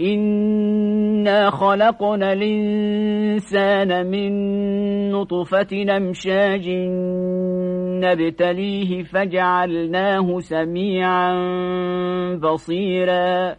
إنا خلقنا الإنسان من نطفة نمشاج نبتليه فجعلناه سميعا بصيراً